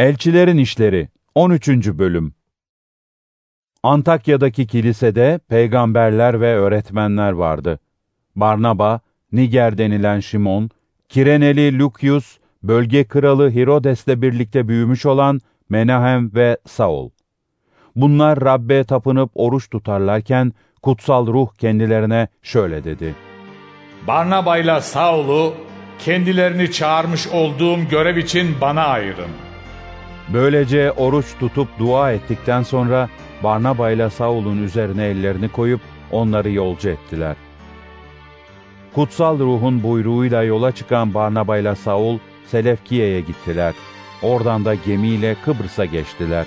Elçilerin İşleri 13. Bölüm Antakya'daki kilisede peygamberler ve öğretmenler vardı. Barnaba, Niger denilen Şimon, Kireneli Lukyus, bölge kralı Hirodes'le birlikte büyümüş olan Menahem ve Saul. Bunlar Rabbe tapınıp oruç tutarlarken kutsal ruh kendilerine şöyle dedi. Barnaba'yla Saul'u kendilerini çağırmış olduğum görev için bana ayırın. Böylece oruç tutup dua ettikten sonra Barnaba ile Saul'un üzerine ellerini koyup onları yolcu ettiler. Kutsal ruhun buyruğuyla yola çıkan Barnaba ile Saul, Selefkiye'ye gittiler. Oradan da gemiyle Kıbrıs'a geçtiler.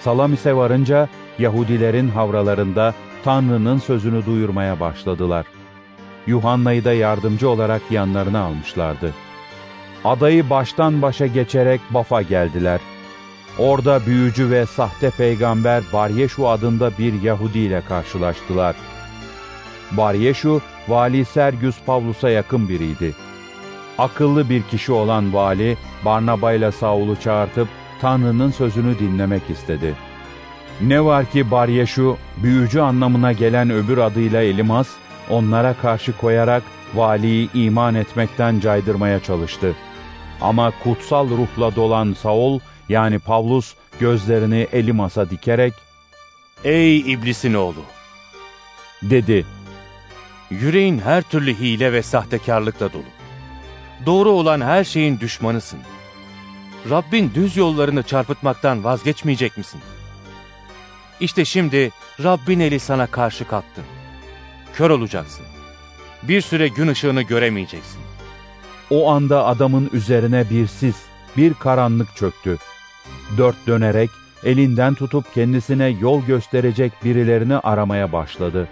Salamis'e varınca Yahudilerin havralarında Tanrı'nın sözünü duyurmaya başladılar. Yuhanna'yı da yardımcı olarak yanlarına almışlardı. Adayı baştan başa geçerek Baf'a geldiler. Orada büyücü ve sahte peygamber Baryeşu adında bir Yahudi ile karşılaştılar. Baryeşu, Vali Sergius Pavlus'a yakın biriydi. Akıllı bir kişi olan vali, Barnaba ile Saul'u çağırtıp Tanrı'nın sözünü dinlemek istedi. Ne var ki Baryeşu, büyücü anlamına gelen öbür adıyla Elimas, onlara karşı koyarak valiyi iman etmekten caydırmaya çalıştı. Ama kutsal ruhla dolan Saul, yani Pavlus, gözlerini Elimas'a dikerek, Ey iblisin oğlu! dedi, Yüreğin her türlü hile ve sahtekarlıkla dolu. Doğru olan her şeyin düşmanısın. Rabbin düz yollarını çarpıtmaktan vazgeçmeyecek misin? İşte şimdi Rabbin eli sana karşı kalktı. Kör olacaksın. Bir süre gün ışığını göremeyeceksin. O anda adamın üzerine bir sis, bir karanlık çöktü. Dört dönerek elinden tutup kendisine yol gösterecek birilerini aramaya başladı.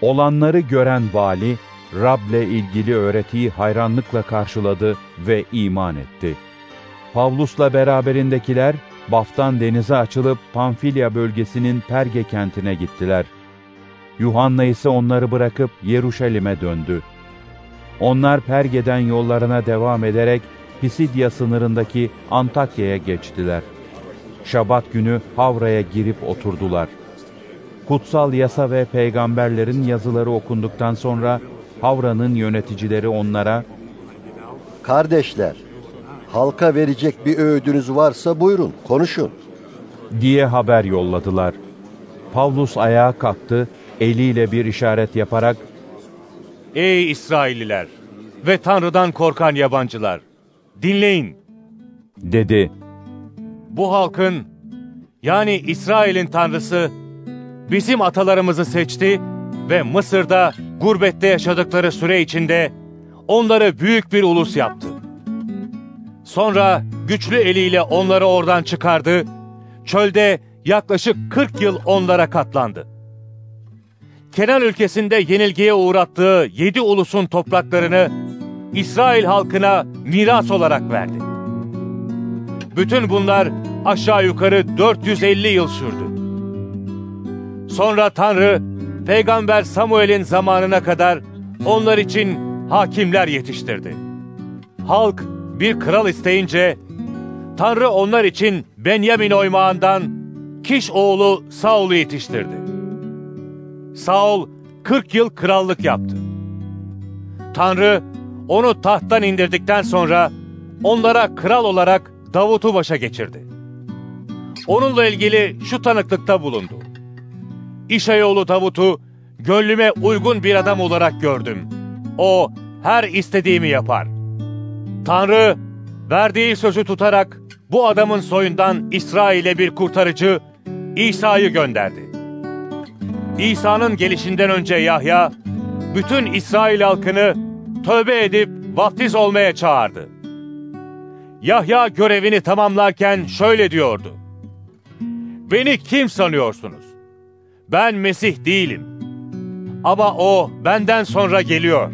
Olanları gören vali, Rab'le ilgili öğretiyi hayranlıkla karşıladı ve iman etti. Pavlus'la beraberindekiler, Baf'tan denize açılıp Pamfilya bölgesinin Perge kentine gittiler. Yuhanna ise onları bırakıp Yeruşalim'e döndü. Onlar Perge'den yollarına devam ederek Pisidya sınırındaki Antakya'ya geçtiler. Şabat günü Havra'ya girip oturdular. Kutsal yasa ve peygamberlerin yazıları okunduktan sonra Havra'nın yöneticileri onlara Kardeşler, halka verecek bir öğüdünüz varsa buyurun, konuşun. diye haber yolladılar. Pavlus ayağa kalktı, eliyle bir işaret yaparak Ey İsrailliler ve Tanrı'dan korkan yabancılar! Dinleyin! dedi. Bu halkın, yani İsrail'in Tanrısı, bizim atalarımızı seçti ve Mısır'da gurbette yaşadıkları süre içinde onları büyük bir ulus yaptı. Sonra güçlü eliyle onları oradan çıkardı, çölde yaklaşık 40 yıl onlara katlandı. Kenan ülkesinde yenilgiye uğrattığı yedi ulusun topraklarını İsrail halkına miras olarak verdi. Bütün bunlar aşağı yukarı 450 yıl sürdü. Sonra Tanrı, Peygamber Samuel'in zamanına kadar onlar için hakimler yetiştirdi. Halk bir kral isteyince, Tanrı onlar için Benyamin oymağından Kiş oğlu Saul'u yetiştirdi. Saul 40 yıl krallık yaptı. Tanrı onu tahttan indirdikten sonra onlara kral olarak Davut'u başa geçirdi. Onunla ilgili şu tanıklıkta bulundu. İşayoğlu Davut'u gönlüme uygun bir adam olarak gördüm. O her istediğimi yapar. Tanrı verdiği sözü tutarak bu adamın soyundan İsrail'e bir kurtarıcı İsa'yı gönderdi. İsa'nın gelişinden önce Yahya bütün İsrail halkını tövbe edip vaftiz olmaya çağırdı. Yahya görevini tamamlarken şöyle diyordu. Beni kim sanıyorsunuz? Ben Mesih değilim. Ama o benden sonra geliyor.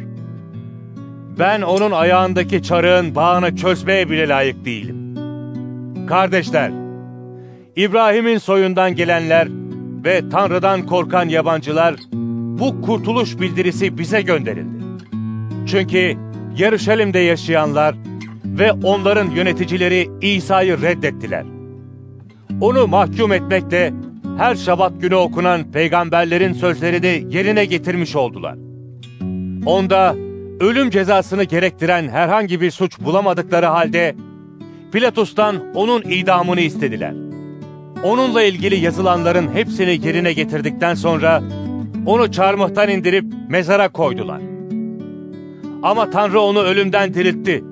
Ben onun ayağındaki çarığın bağını çözmeye bile layık değilim. Kardeşler, İbrahim'in soyundan gelenler ve Tanrı'dan korkan yabancılar bu kurtuluş bildirisi bize gönderildi. Çünkü Yeruşalim'de yaşayanlar ve onların yöneticileri İsa'yı reddettiler. Onu mahkum etmekle her şabat günü okunan peygamberlerin sözlerini yerine getirmiş oldular. Onda ölüm cezasını gerektiren herhangi bir suç bulamadıkları halde Pilatus'tan onun idamını istediler. Onunla ilgili yazılanların hepsini yerine getirdikten sonra onu çarmıhtan indirip mezara koydular. Ama Tanrı onu ölümden diriltti.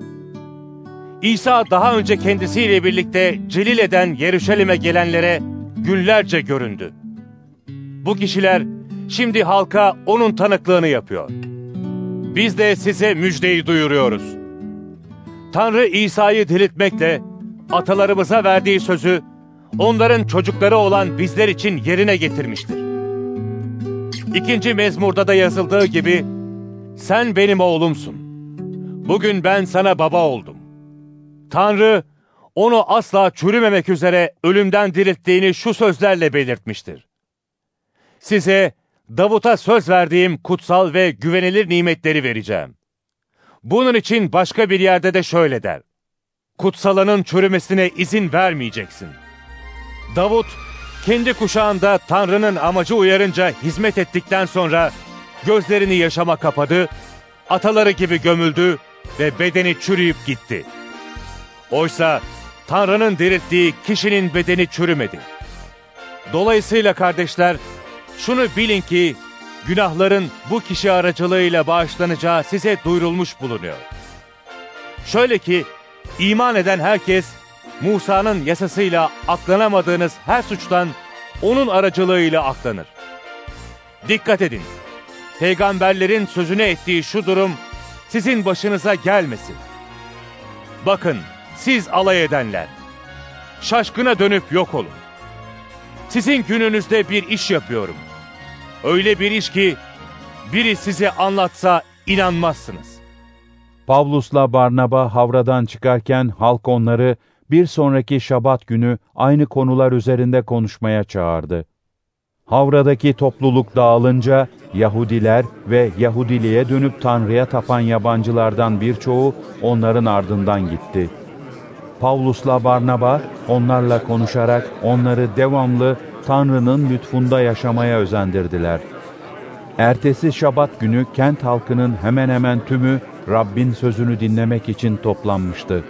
İsa daha önce kendisiyle birlikte celil eden Yeruşalim'e gelenlere günlerce göründü. Bu kişiler şimdi halka onun tanıklığını yapıyor. Biz de size müjdeyi duyuruyoruz. Tanrı İsa'yı diriltmekle atalarımıza verdiği sözü onların çocukları olan bizler için yerine getirmiştir. İkinci mezmurda da yazıldığı gibi sen benim oğlumsun. Bugün ben sana baba oldum. Tanrı onu asla çürümemek üzere ölümden dirilttiğini şu sözlerle belirtmiştir. Size Davut'a söz verdiğim kutsal ve güvenilir nimetleri vereceğim. Bunun için başka bir yerde de şöyle der. Kutsalanın çürümesine izin vermeyeceksin. Davut, kendi kuşağında Tanrı'nın amacı uyarınca hizmet ettikten sonra gözlerini yaşama kapadı, ataları gibi gömüldü ve bedeni çürüyüp gitti. Oysa Tanrı'nın dirilttiği kişinin bedeni çürümedi. Dolayısıyla kardeşler, şunu bilin ki günahların bu kişi aracılığıyla bağışlanacağı size duyurulmuş bulunuyor. Şöyle ki, iman eden herkes, Musa'nın yasasıyla aklanamadığınız her suçtan onun aracılığıyla aklanır. Dikkat edin, peygamberlerin sözüne ettiği şu durum sizin başınıza gelmesin. Bakın, siz alay edenler, şaşkına dönüp yok olun. Sizin gününüzde bir iş yapıyorum. Öyle bir iş ki biri size anlatsa inanmazsınız. Pavlus'la Barnaba havradan çıkarken halk onları bir sonraki şabat günü aynı konular üzerinde konuşmaya çağırdı. Havradaki topluluk dağılınca Yahudiler ve Yahudiliğe dönüp Tanrı'ya tapan yabancılardan birçoğu onların ardından gitti. Pavlus'la Barnaba onlarla konuşarak onları devamlı Tanrı'nın lütfunda yaşamaya özendirdiler. Ertesi şabat günü kent halkının hemen hemen tümü Rabbin sözünü dinlemek için toplanmıştı.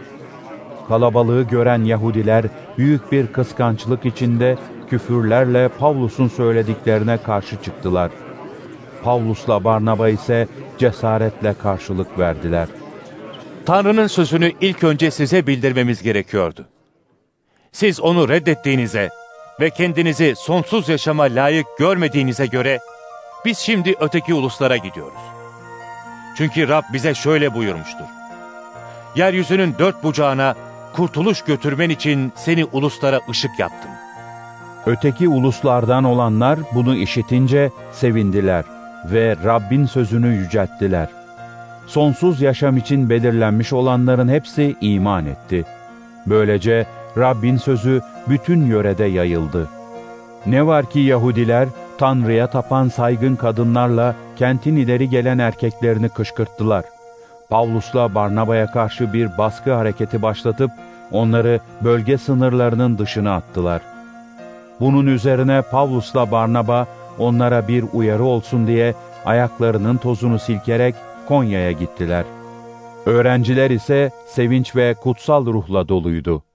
Kalabalığı gören Yahudiler büyük bir kıskançlık içinde küfürlerle Pavlus'un söylediklerine karşı çıktılar. Pavlus'la Barnaba ise cesaretle karşılık verdiler. Tanrı'nın sözünü ilk önce size bildirmemiz gerekiyordu. Siz onu reddettiğinize ve kendinizi sonsuz yaşama layık görmediğinize göre biz şimdi öteki uluslara gidiyoruz. Çünkü Rab bize şöyle buyurmuştur. Yeryüzünün dört bucağına kurtuluş götürmen için seni uluslara ışık yaptım. Öteki uluslardan olanlar bunu işitince sevindiler ve Rabbin sözünü yücelttiler. Sonsuz yaşam için belirlenmiş olanların hepsi iman etti. Böylece Rabbin sözü bütün yörede yayıldı. Ne var ki Yahudiler Tanrı'ya tapan saygın kadınlarla kentin ileri gelen erkeklerini kışkırttılar. Pavlus'la Barnaba'ya karşı bir baskı hareketi başlatıp onları bölge sınırlarının dışına attılar. Bunun üzerine Pavlus'la Barnaba onlara bir uyarı olsun diye ayaklarının tozunu silkerek Konya'ya gittiler. Öğrenciler ise sevinç ve kutsal ruhla doluydu.